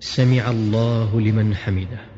سمع الله لمن حمده